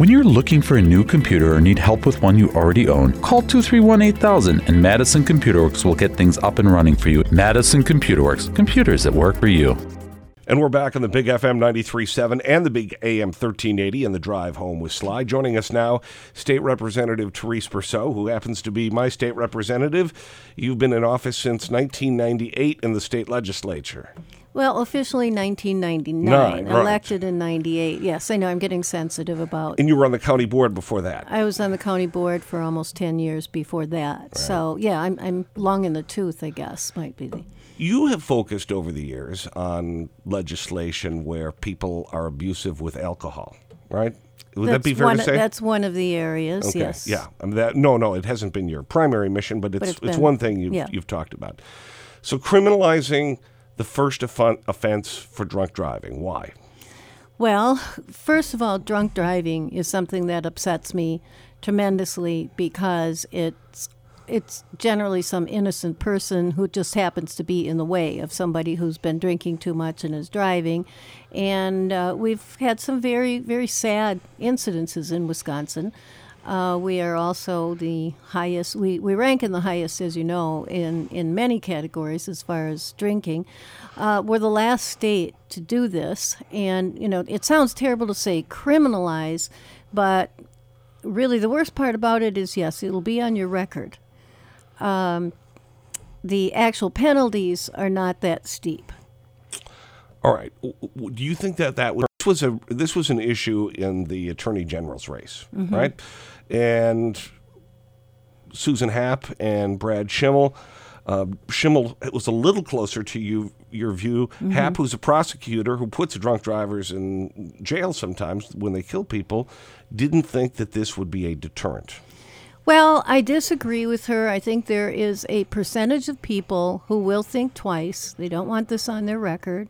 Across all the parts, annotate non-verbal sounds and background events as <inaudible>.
When you're looking for a new computer or need help with one you already own, call 231 8000 and Madison Computer Works will get things up and running for you. Madison Computer Works, computers that work for you. And we're back on the Big FM 93.7 and the Big AM 1380 and the drive home with Sly. Joining us now, State Representative Therese Berceau, who happens to be my state representative. You've been in office since 1998 in the state legislature. Well, officially 1999, Nine, right. elected in 98. Yes, I know I'm getting sensitive about. And you were on the county board before that. I was on the county board for almost 10 years before that. So, yeah, I'm, I'm long in the tooth, I guess, might be the. You have focused over the years on legislation where people are abusive with alcohol, right? Would that be fair one, to say? That's one of the areas, Okay, yes. Yeah. I mean, that, no, no, it hasn't been your primary mission, but it's it's it's, been- one thing you've, yeah. you've talked about. So criminalizing the first offense for drunk driving. Why? Well, first of all, drunk driving is something that upsets me tremendously because it's it's generally some innocent person who just happens to be in the way of somebody who's been drinking too much and is driving. And uh, we've had some very, very sad incidences in Wisconsin. Uh, we are also the highest, we, we rank in the highest, as you know, in, in many categories as far as drinking. Uh, we're the last state to do this. And, you know, it sounds terrible to say criminalize, but really the worst part about it is yes, it'll be on your record. Um, the actual penalties are not that steep. All right. Do you think that that was, this was a this was an issue in the attorney general's race, Mm-hmm. right? And Susan Happ and Brad Schimel. Uh, Schimel was a little closer to you, your view. Mm-hmm. Happ, who's a prosecutor who puts drunk drivers in jail sometimes when they kill people, didn't think that this would be a deterrent. Well, I disagree with her. I think there is a percentage of people who will think twice. They don't want this on their record.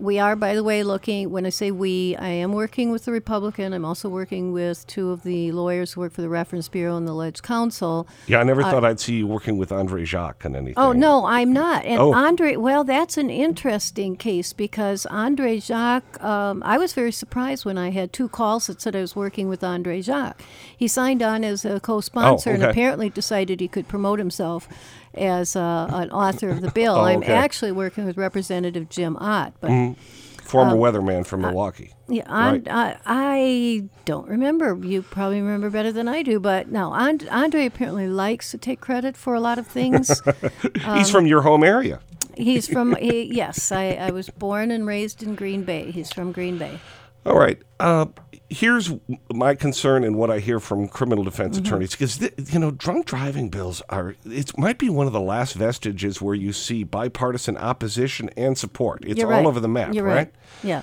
We are, by the way, looking, when I say we, I am working with the Republican. I'm also working with two of the lawyers who work for the Reference Bureau and the Ledge Council. Yeah, I never thought I'd see you working with Andre Jacque on anything. Oh no, I'm not. And Oh. Andre, well, that's an interesting case because Andre Jacque. Um, I was very surprised when I had two calls that said I was working with Andre Jacque. He signed on as a co-sponsor and Oh, okay. apparently decided he could promote himself as uh, an author of the bill. Oh, I'm actually working with Representative Jim Ott, but. Former weatherman from Milwaukee. Yeah, and, I, I don't remember. You probably remember better than I do, but no, And- Andre apparently likes to take credit for a lot of things. <laughs> He's from your home area. He's from <laughs> he, yes. I, I was born and raised in Green Bay. He's from Green Bay. All right. Uh, here's my concern and what I hear from criminal defense Mm-hmm. attorneys because you know drunk driving bills are it might be one of the last vestiges where you see bipartisan opposition and support. It's You're all right. over the map, right? right. Yeah.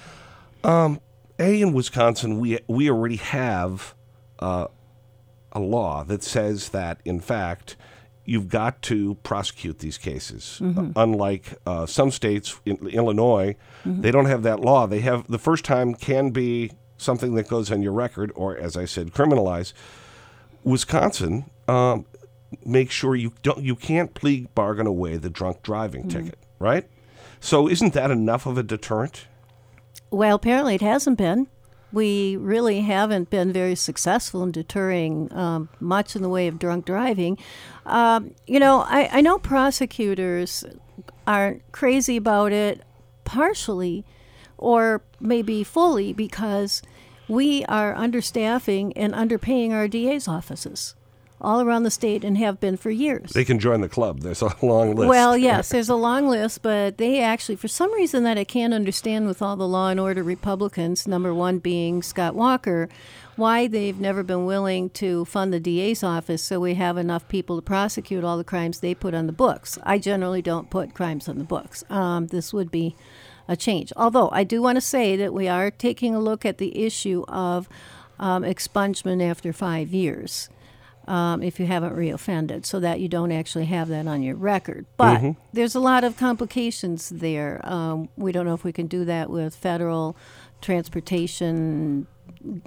A in Wisconsin, we we already have uh, a law that says that in fact you've got to prosecute these cases. Mm-hmm. Uh, unlike uh, some states, in Illinois, Mm-hmm. they don't have that law. They have the first time can be something that goes on your record, or as I said, criminalize. Wisconsin um, makes sure you don't you can't plea bargain away the drunk driving Mm-hmm. ticket, right? So isn't that enough of a deterrent? Well, apparently it hasn't been. We really haven't been very successful in deterring um, much in the way of drunk driving. Um, you know, I, I know prosecutors aren't crazy about it, partially or maybe fully because we are understaffing and underpaying our DA's offices all around the state and have been for years. They can join the club. There's a long list. Well, <laughs> yes, there's a long list, but they actually, for some reason that I can't understand with all the law and order Republicans, number one being Scott Walker, why they've never been willing to fund the DA's office so we have enough people to prosecute all the crimes they put on the books. I generally don't put crimes on the books. Um, this would be a change. Although I do want to say that we are taking a look at the issue of um, expungement after five years um, if you haven't reoffended, so that you don't actually have that on your record. But there's a lot of complications there. Um, we don't know if we can do that with federal transportation.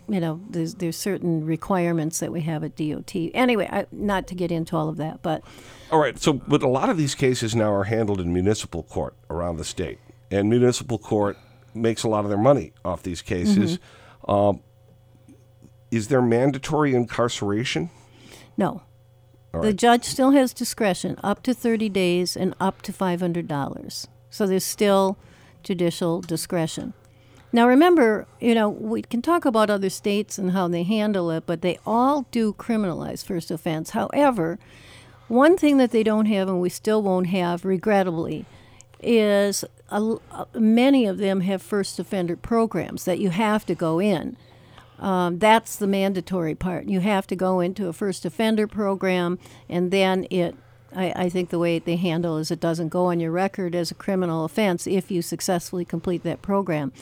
You know, there's there's certain requirements that we have at DOT. Anyway, I, not to get into all of that, but All right. So, but a lot of these cases now are handled in municipal court around the state, and municipal court makes a lot of their money off these cases. Mm-hmm. Um, Is there mandatory incarceration? No. All The judge still has discretion up to 30 days and up to $500. So there's still judicial discretion. Now remember, you know, we can talk about other states and how they handle it, but they all do criminalize first offense. However, one thing that they don't have and we still won't have, regrettably, is a, uh, many of them have first offender programs that you have to go in. Um, that's the mandatory part. You have to go into a first offender program, and then it. I, I think the way they handle is it doesn't go on your record as a criminal offense if you successfully complete that program.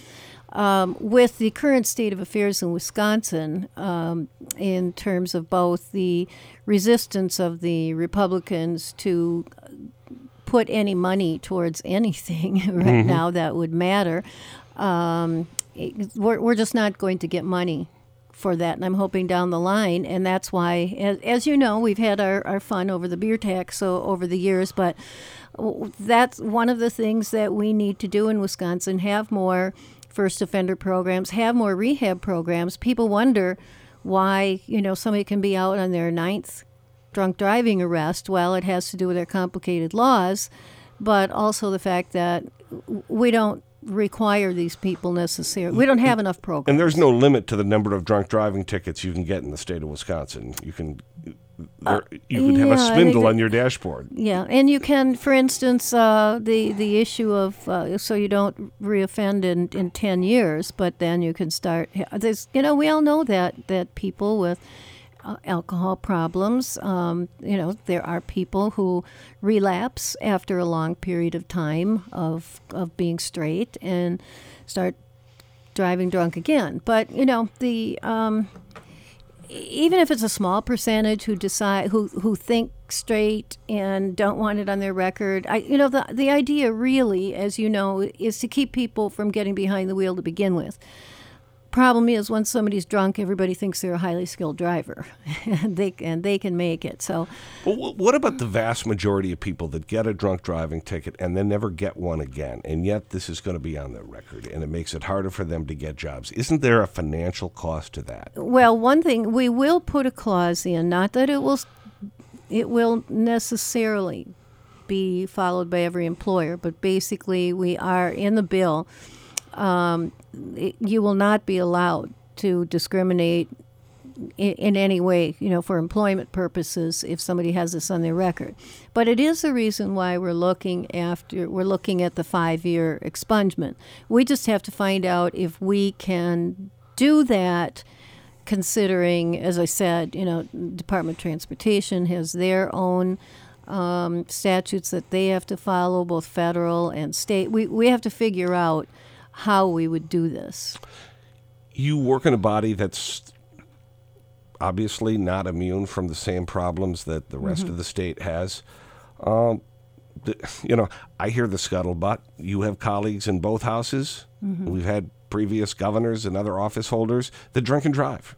Um, with the current state of affairs in Wisconsin, um, in terms of both the resistance of the Republicans to put any money towards anything <laughs> right now that would matter. Um, it- we're, we're just not going to get money for that, and I'm hoping down the line, and that's why, as, as you know, we've had our, our fun over the beer tax so over the years, but that's one of the things that we need to do in Wisconsin: have more first offender programs, have more rehab programs. People wonder why you know somebody can be out on their ninth drunk driving arrest. Well, it has to do with our complicated laws, but also the fact that we don't require these people necessarily. We don't have enough programs. And there's no limit to the number of drunk driving tickets you can get in the state of Wisconsin. You can there, you could have Uh, yeah, a spindle that- on your dashboard. Yeah, and you can, for instance, uh, the the issue of uh, so you don't reoffend in, in ten years, but then you can start. There's, you know, we all know that that people with uh, alcohol problems, um, you know, there are people who relapse after a long period of time of of being straight and start driving drunk again. But you know, the um, even if it's a small percentage who decide who who think straight and don't want it on their record, I you know the the idea really, as you know, is to keep people from getting behind the wheel to begin with. Problem is, once somebody's drunk, everybody thinks they're a highly skilled driver, <laughs> and they and they can make it. So, Well, what about the vast majority of people that get a drunk driving ticket and then never get one again? And yet this is going to be on their record, and it makes it harder for them to get jobs. Isn't there a financial cost to that? well, one thing we will put a clause in, not that it will it will necessarily be followed by every employer, but basically we are in the bill. Um, you will not be allowed to discriminate in, in any way, you know, for employment purposes if somebody has this on their record. But it is the reason why we're looking after we're looking at the five-year expungement. We just have to find out if we can do that considering, as I said, you know, Department of Transportation has their own um, statutes that they have to follow, both federal and state. We, we have to figure out how we would do this. You work in a body that's obviously not immune from the same problems that the rest of the state has. Um, you know, I hear the scuttlebutt. You have colleagues in both houses. We've had previous governors and other office holders that drink and drive.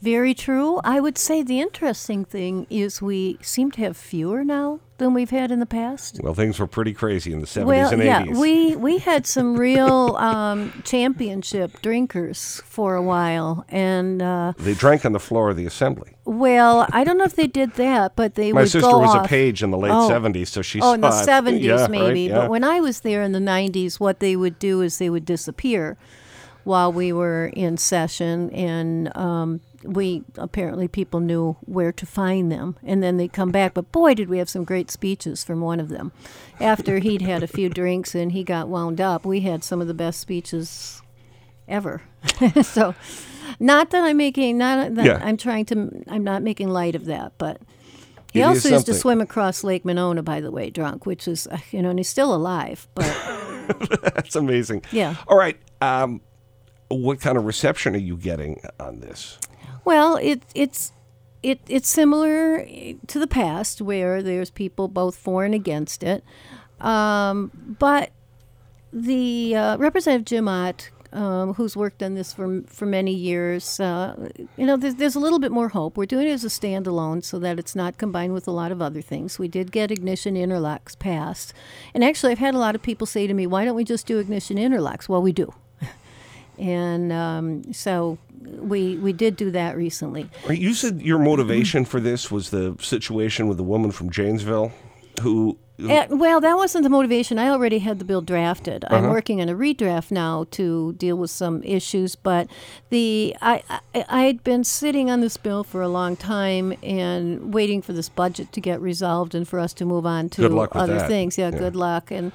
Very true. I would say the interesting thing is we seem to have fewer now than we've had in the past. Well, things were pretty crazy in the 70s Well, and 80s. yeah, we we had some real um, championship drinkers for a while, and uh, they drank on the floor of the assembly. well, I don't know if they did that, but they My would sister was off. a page in the late Oh. 70s, so she Oh, in the it. <laughs> seventies Yeah, right, maybe. yeah. But when I was there in the nineties, what they would do is they would disappear while we were in session, and um, we apparently people knew where to find them, and then they'd come back. But boy, did we have some great speeches from one of them. After he'd had a few <laughs> drinks and he got wound up, we had some of the best speeches ever. <laughs> so, not that I'm making not that Yeah. I'm trying to I'm not making light of that, but he It also used to swim across Lake Monona, by the way, drunk, which is uh, you know, and he's still alive. But <laughs> That's amazing. Yeah. All right. Um, what kind of reception are you getting on this? Well, it it's it it's similar to the past where there's people both for and against it, um, but the uh, Representative Jim Ott, um, who's worked on this for for many years, uh, you know, there's, there's a little bit more hope. We're doing it as a standalone so that it's not combined with a lot of other things. We did get ignition interlocks passed, and actually, I've had a lot of people say to me, "Why don't we just do ignition interlocks?" Well, we do. And um, so we we did do that recently. You said your motivation for this was the situation with the woman from Janesville who. Uh, well, that wasn't the motivation. I already had the bill drafted. I'm Uh-huh. working on a redraft now to deal with some issues, but the I, I I'd been sitting on this bill for a long time and waiting for this budget to get resolved and for us to move on to Good luck with other that. things. Yeah, good luck. And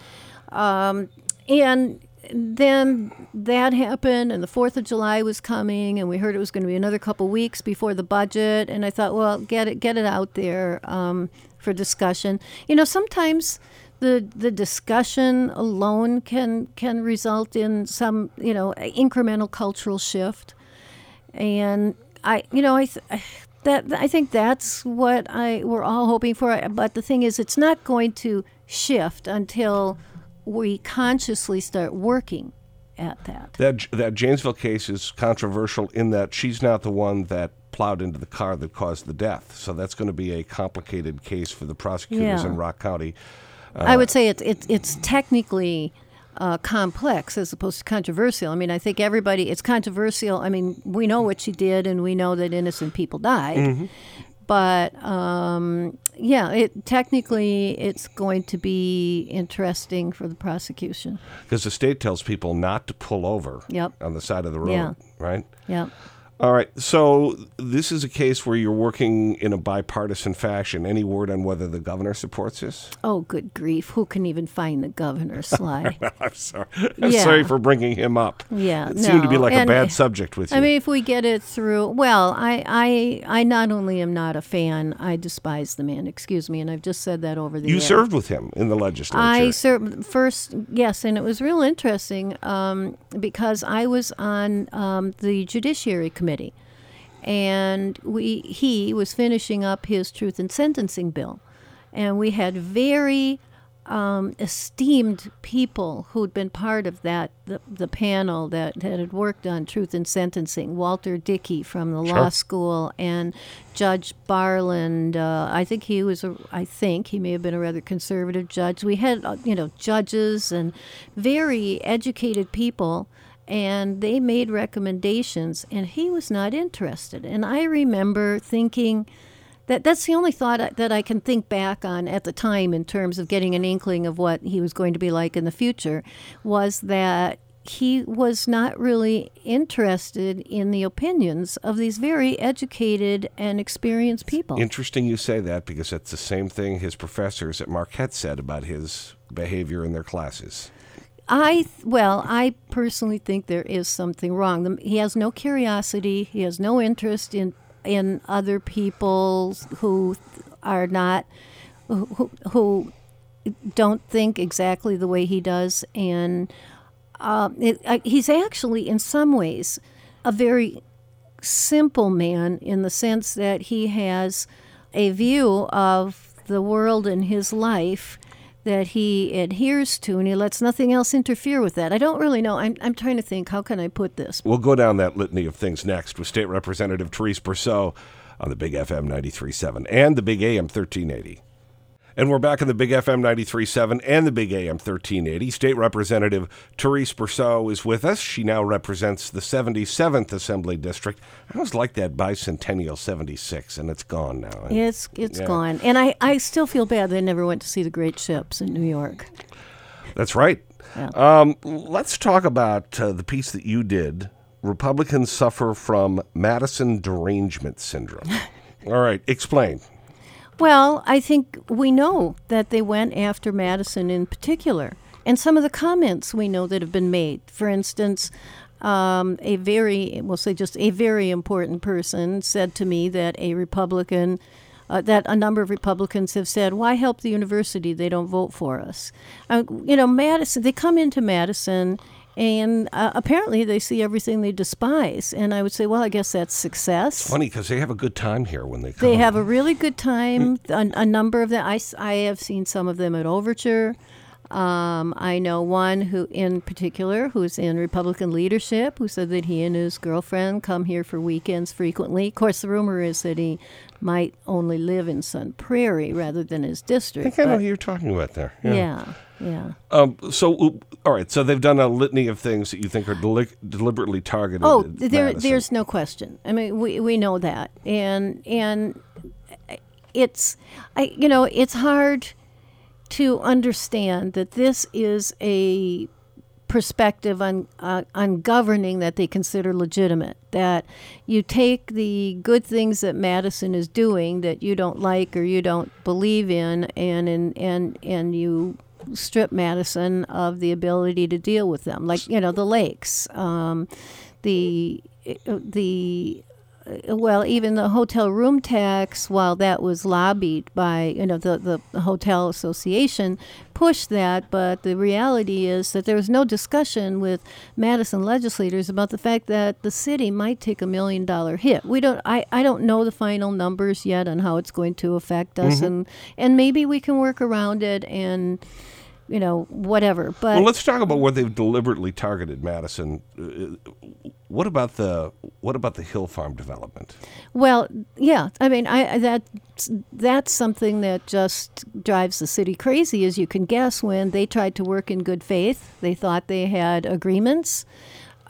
um, and then that happened, and the Fourth of July was coming, and we heard it was going to be another couple weeks before the budget. And I thought, well, get it, get it out there um, for discussion. You know, sometimes the the discussion alone can can result in some you know incremental cultural shift, and I you know I. Th- that I think that's what I we're all hoping for. But the thing is, it's not going to shift until we consciously start working at that. That that Janesville case is controversial in that she's not the one that plowed into the car that caused the death. So that's going to be a complicated case for the prosecutors Yeah. in Rock County. I would say it's it's it's technically uh, complex as opposed to controversial. I mean, I think everybody it's controversial. I mean, we know what she did, and we know that innocent people died. But um, yeah, it technically it's going to be interesting for the prosecution. Because the state tells people not to pull over Yep. on the side of the road, Yeah. right? Yeah. All right. So this is a case where you're working in a bipartisan fashion. Any word on whether the governor supports this? Oh, good grief! Who can even find the governor, <laughs> Sly? I'm sorry. I'm Yeah. sorry for bringing him up. Yeah, It seemed to be no, like a and- bad subject with you. I mean, if we get it through, well, I, I, I not only am not a fan, I despise the man. Excuse me, and I've just said that over the you served with him in the legislature. I served first, yes, and it was real interesting um, because I was on um, the Judiciary Committee, and we he was finishing up his truth and sentencing bill, and we had very um, esteemed people who'd been part of that the, the panel that, that had worked on truth and sentencing. Walter Dickey from the law school and Judge Barland. Uh, I think he was a. I think he may have been a rather conservative judge. We had uh, you know judges and very educated people. And they made recommendations, and he was not interested. And I remember thinking, that that's the only thought that I can think back on at the time in terms of getting an inkling of what he was going to be like in the future was that he was not really interested in the opinions of these very educated and experienced people. Interesting you say that because that's the same thing his professors at Marquette said about his behavior in their classes. I well, I personally think there is something wrong. He has no curiosity. He has no interest in in other people who are not who, who don't think exactly the way he does, and uh, it, I, he's actually in some ways a very simple man in the sense that he has a view of the world and his life that he adheres to and he lets nothing else interfere with that. I don't really know. I'm, I'm trying to think how can I put this? We'll go down that litany of things next with State Representative Therese Berceau on the Big FM 93.7 and the Big AM 1380. And we're back on the Big FM 93.7 and the Big AM 1380. State Representative Therese Berceau is with us. She now represents the 77th Assembly District. I always like that bicentennial 76, and it's gone now. It's it's Yeah. gone. And I, I still feel bad that I never went to see the great ships in New York. That's right. Yeah. Um, let's talk about uh, the piece that you did. Republicans suffer from Madison derangement syndrome. <laughs> All right, explain. Well, I think we know that they went after Madison in particular. And some of the comments we know that have been made. For instance, um, a very, we'll say just a very important person said to me that a Republican, uh, that a number of Republicans have said, why help the university? They don't vote for us. Uh, you know, Madison, they come into Madison and uh, apparently they see everything they despise. And I would say, well, I guess that's success. It's Funny because they have a good time here when they come. They have a really good time. a, a number of them, I, I have seen some of them at Overture. Um, I know one who, in particular, who's in Republican leadership, who said that he and his girlfriend come here for weekends frequently. Of course, the rumor is that he might only live in Sun Prairie rather than his district. I think I know who you're talking about there. yeah. Yeah. Um, so, all right. So they've done a litany of things that you think are deli- deliberately targeted. Oh, there, there's no question. I mean, we, we know that, and and it's, I you know, it's hard to understand that this is a perspective on uh, on governing that they consider legitimate. That you take the good things that Madison is doing that you don't like or you don't believe in, and and and, and you strip Madison of the ability to deal with them, like you know the lakes, um, the uh, the uh, well, even the hotel room tax, while that was lobbied by you know the, the hotel association, pushed that. But the reality is that there was no discussion with Madison legislators about the fact that the city might take a million dollar hit. We don't. I, I don't know the final numbers yet on how it's going to affect us, mm-hmm. and and maybe we can work around it and you know whatever. But Well, let's talk about where they've deliberately targeted Madison. What about the what about the Hill Farm development? Well, yeah. I mean, I that that's something that just drives the city crazy, as you can guess. When they tried to work in good faith, they thought they had agreements,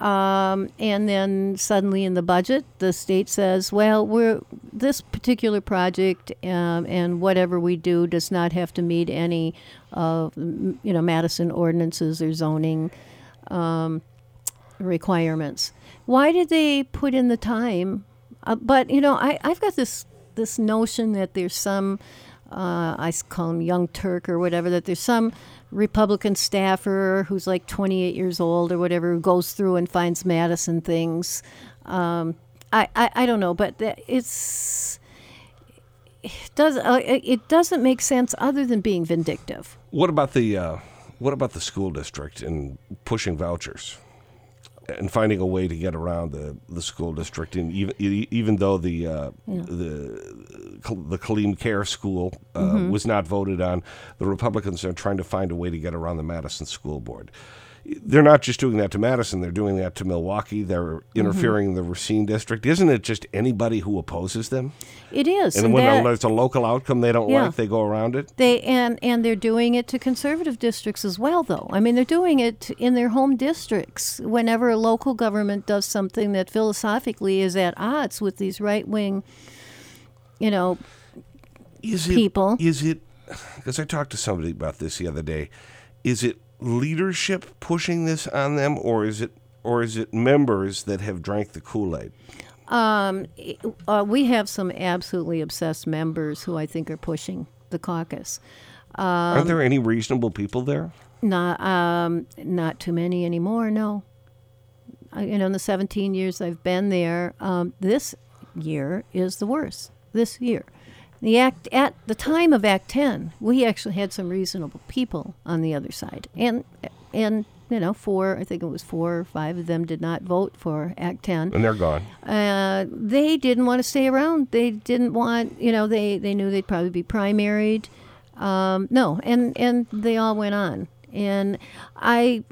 um, and then suddenly in the budget, the state says, "Well, we're this particular project, um, and whatever we do does not have to meet any of you know Madison ordinances or zoning." Um, requirements. Why did they put in the time? Uh, but you know, I I've got this this notion that there's some uh, I call them Young Turk or whatever that there's some Republican staffer who's like 28 years old or whatever who goes through and finds Madison things. Um, I, I I don't know, but it's it does uh, it doesn't make sense other than being vindictive. What about the uh, what about the school district and pushing vouchers and finding a way to get around the, the school district? And even even though the uh, the the Kaleem Caire School uh, Mm-hmm. was not voted on, the Republicans are trying to find a way to get around the Madison School Board. They're not just doing that to Madison; they're doing that to Milwaukee. They're Mm-hmm. interfering in the Racine district. Isn't it just anybody who opposes them? It is, And when that- there's a local outcome they don't Yeah. like, they go around it. They and and they're doing it to conservative districts as well, though. I mean, they're doing it in their home districts. Whenever a local government does something that philosophically is at odds with these right wing, you know, is it, people. Is it because I talked to somebody about this the other day? Is it leadership pushing this on them, or is it or is it members that have drank the Kool Aid? um, uh, we have some absolutely obsessed members who I think are pushing the caucus. Um, Aren't there any reasonable people there? Not um, not too many anymore. No. I, you know, in the 17 years I've been there, um, this year is the worst. This year, the act at the time of Act 10, we actually had some reasonable people on the other side, and and you know, four I think it was four or five of them did not vote for Act 10 And they're gone. uh, they didn't want to stay around. They didn't want, you know, they, they knew they'd probably be primaried. Um, no, and, and they all went on. And I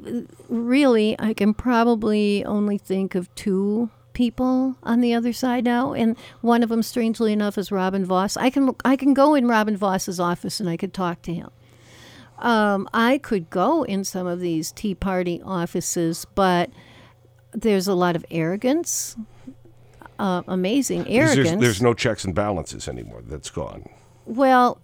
really, I can probably only think of two people on the other side now, and one of them, strangely enough, is Robin Vos. I can I can go in Robin Vos's office and I could talk to him. Um, I could go in some of these Tea Party offices, but there's a lot of arrogance, uh, amazing arrogance. There's, there's no checks and balances anymore. That's gone. well,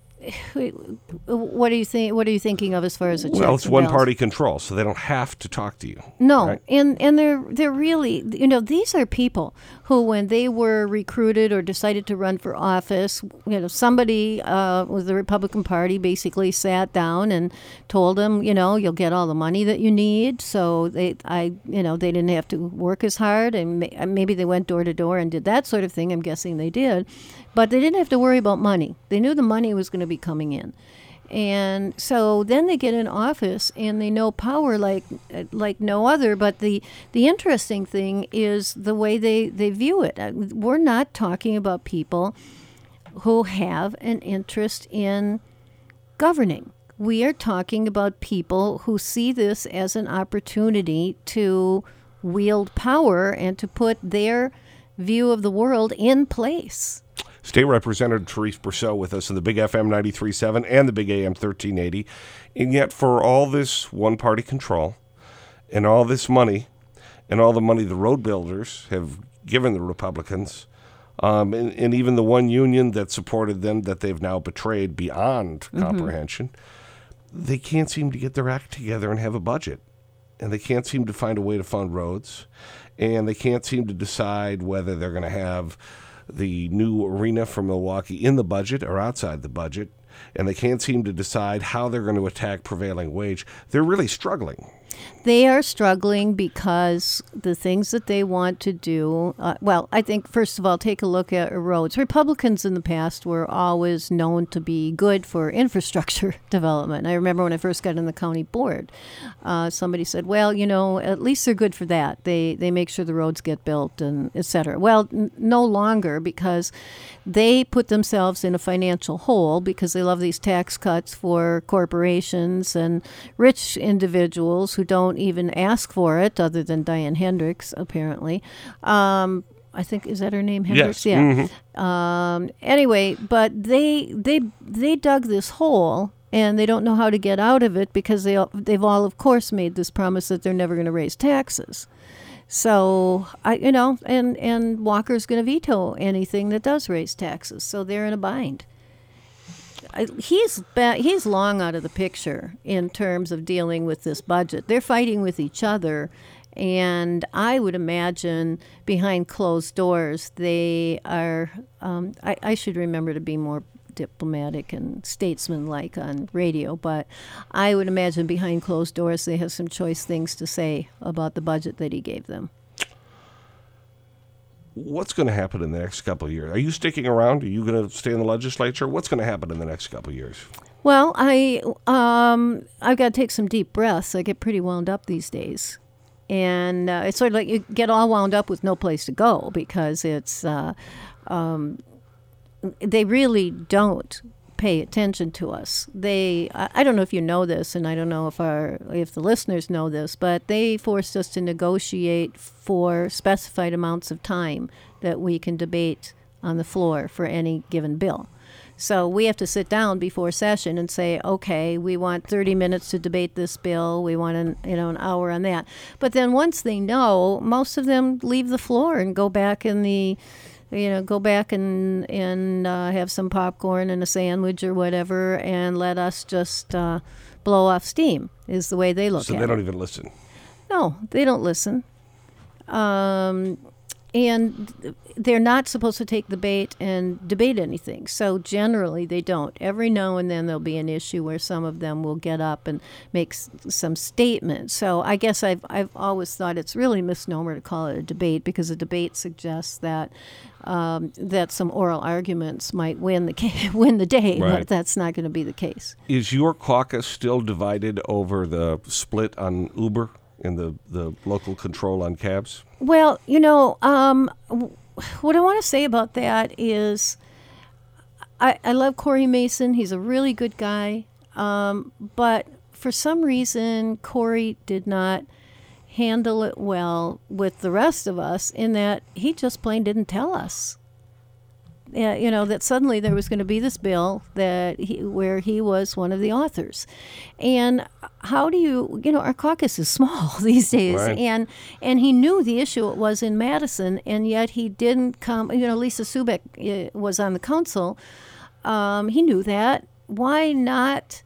what do you think? What are you thinking of as far as a Well, it's one party control, so they don't have to talk to you. No, right? and and they're they're really you know these are people who when they were recruited or decided to run for office, you know somebody uh, with the Republican Party basically sat down and told them you know you'll get all the money that you need. So they I you know they didn't have to work as hard and ma- maybe they went door to door and did that sort of thing. I'm guessing they did, but they didn't have to worry about money. They knew the money was going to be coming in. And so then they get in office and they know power like like no other. But the the interesting thing is the way they, they view it. Uh, We're not talking about people who have an interest in governing. We are talking about people who see this as an opportunity to wield power and to put their view of the world in place. State Representative Therese Berceau with us in the Big FM 93.7 and the Big AM 1380. And yet, for all this one party control and all this money and all the money the road builders have given the Republicans, um, and, and, even the one union that supported them that they've now betrayed beyond mm-hmm. comprehension, they can't seem to get their act together and have a budget. And they can't seem to find a way to fund roads. And they can't seem to decide whether they're going to have the new arena for Milwaukee in the budget or outside the budget. And they can't seem to decide how they're going to attack prevailing wage. They're really struggling. They are struggling because the things that they want to do. Uh, well, I think first of all, take a look at roads. Republicans in the past were always known to be good for <laughs> infrastructure <laughs> development. I remember when I first got in the county board, uh, somebody said, "Well, you know, at least they're good for that. They they make sure the roads get built and etc." Well, n- no longer because they put themselves in a financial hole because they love these tax cuts for corporations and rich individuals who don't even ask for it, other than Diane Hendricks, apparently. Um, I think is that her name Hendricks? Yes. Yeah. Mm-hmm. Um, anyway, but they they they dug this hole and they don't know how to get out of it because they they've all of course made this promise that they're never going to raise taxes. So I you know and and Walker's going to veto anything that does raise taxes. So they're in a bind he's he's long out of the picture in terms of dealing with this budget. They're fighting with each other, and I would imagine behind closed doors they are. Um, I, I should remember to be more diplomatic and statesmanlike on radio, but I would imagine behind closed doors they have some choice things to say about the budget that he gave them what's going to happen in the next couple of years? Are you sticking around? Are you going to stay in the legislature? What's going to happen in the next couple of years? Well, I um, I've got to take some deep breaths. I get pretty wound up these days, and uh, it's sort of like you get all wound up with no place to go because it's uh, um, they really don't pay attention to us. They, I don't know if you know this, and I don't know if our if the listeners know this, but they forced us to negotiate for specified amounts of time that we can debate on the floor for any given bill. So we have to sit down before session and say, okay, we want 30 minutes to debate this bill. We want an you know an hour on that. But then once they know, most of them leave the floor and go back in the you know, go back and and uh, have some popcorn and a sandwich or whatever, and let us just uh, blow off steam. Is the way they look so at it. So they don't even listen. No, they don't listen. Um, and they're not supposed to take the bait and debate anything. So generally, they don't. Every now and then, there'll be an issue where some of them will get up and make s- some statement. So I guess I've I've always thought it's really misnomer to call it a debate because a debate suggests that um, that some oral arguments might win the <laughs> win the day, right. but that's not going to be the case. Is your caucus still divided over the split on Uber? In the, the local control on cabs? Well, you know, um, what I want to say about that is I, I love Corey Mason. He's a really good guy. Um, but for some reason, Corey did not handle it well with the rest of us in that he just plain didn't tell us uh, you know that suddenly there was going to be this bill that he, where he was one of the authors, and how do you you know our caucus is <laughs> small <laughs> these days, right. and and he knew the issue it was in Madison, and yet he didn't come. You know, Lisa Subeck uh, was on the council. Um, he knew that. Why not?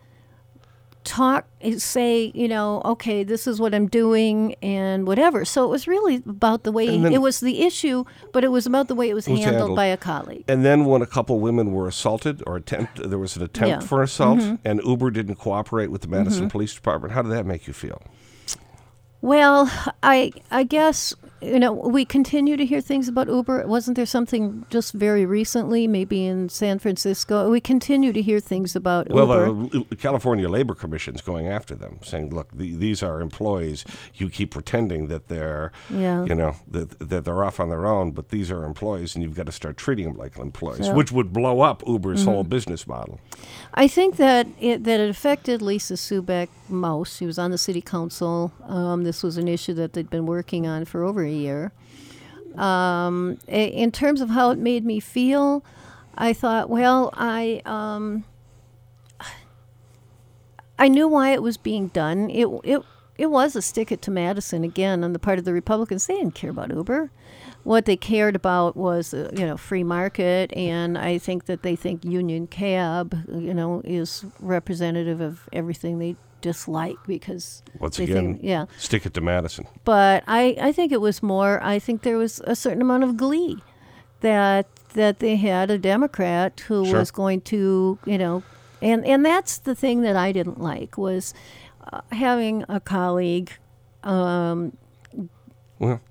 Talk say you know okay this is what i'm doing and whatever so it was really about the way it was the issue but it was about the way it was, was handled, handled, by a colleague and then when a couple women were assaulted or attempt there was an attempt yeah. for assault mm-hmm. and uber didn't cooperate with the madison mm-hmm. police department how did that make you feel well i i guess you know, we continue to hear things about Uber. Wasn't there something just very recently, maybe in San Francisco? We continue to hear things about well, Uber. Well, uh, the California Labor Commission is going after them, saying, "Look, the, these are employees. You keep pretending that they're, yeah. you know, that, that they're off on their own, but these are employees, and you've got to start treating them like employees, so, which would blow up Uber's mm-hmm. whole business model." I think that it, that it affected Lisa Subeck most. She was on the city council. Um, this was an issue that they'd been working on for over a year. Um, in terms of how it made me feel, I thought, well, I um, I knew why it was being done. It it it was a stick it to Madison again on the part of the Republicans. They didn't care about Uber. What they cared about was, uh, you know, free market, and I think that they think Union Cab, you know, is representative of everything they dislike because Once they again, think, yeah. stick it to Madison. But I, I think it was more. I think there was a certain amount of glee that that they had a Democrat who Sure. was going to, you know, and and that's the thing that I didn't like was uh, having a colleague um, Well,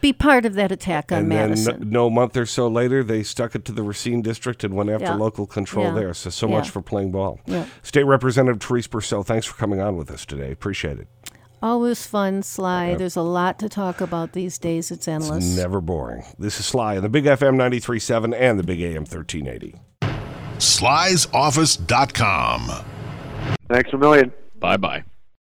be part of that attack on and Madison. then no month or so later, they stuck it to the Racine district and went after Yeah. local control Yeah. there. So, so much for playing ball. Yeah. State Representative Therese Berceau, thanks for coming on with us today. Appreciate it. Always fun, Sly. There's a lot to talk about these days. It's endless. Never boring. This is Sly on the Big FM 93.7 and the Big AM 1380. slysoffice.com. Thanks a million. Bye bye.